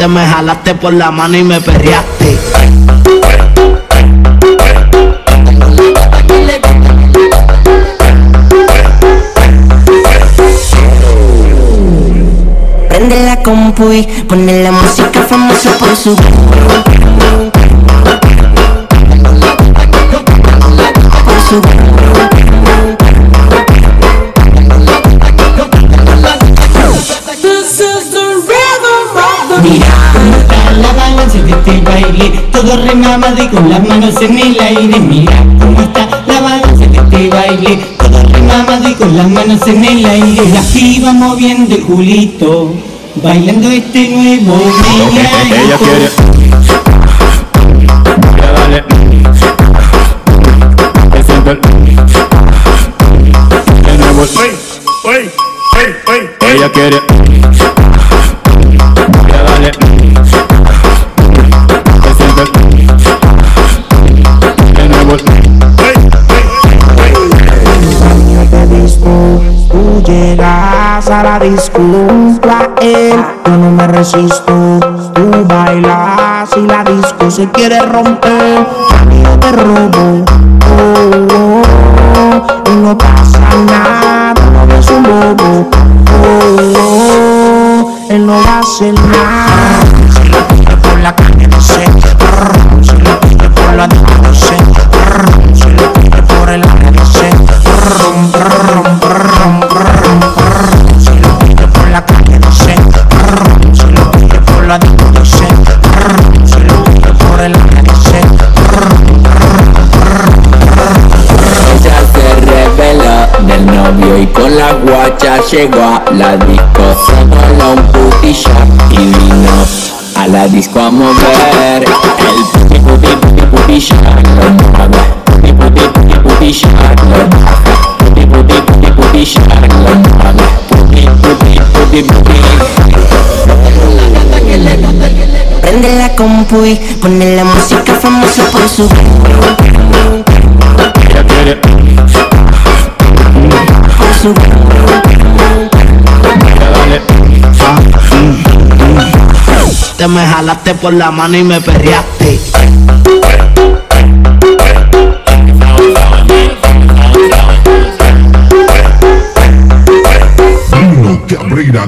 Te me jalaste por la mano y me perreaste. Prende la compu y pone la música famosa por su Por su Mira, está la balanza de este baile, todo remamado y con las manos en el aire. Mira, cómo está la balanza de este baile, todo remamado y con las manos en el aire. La piba moviendo el culito, bailando este nuevo Ella quiere. Llegas a la disco, la él, yo no me resisto, tú bailas y la disco se quiere romper, yo te robo, oh, oh, oh, y no pasa nada, no es un bobo, oh, oh, él no va a hacer nada, si lo pide por la calle no sé, si llegó a la disco. Solo un puti shot y vino. A la disco a mover El puti puti puti puti shot lo mueve Puti puti puti puti shot lo baja Puti puti puti puti shot lo mueve Puti puti puti puti Prende la compu y pone la música famosa por su. Por su abrazaste, me jalaste por la mano y me perreaste. Dino Cabrera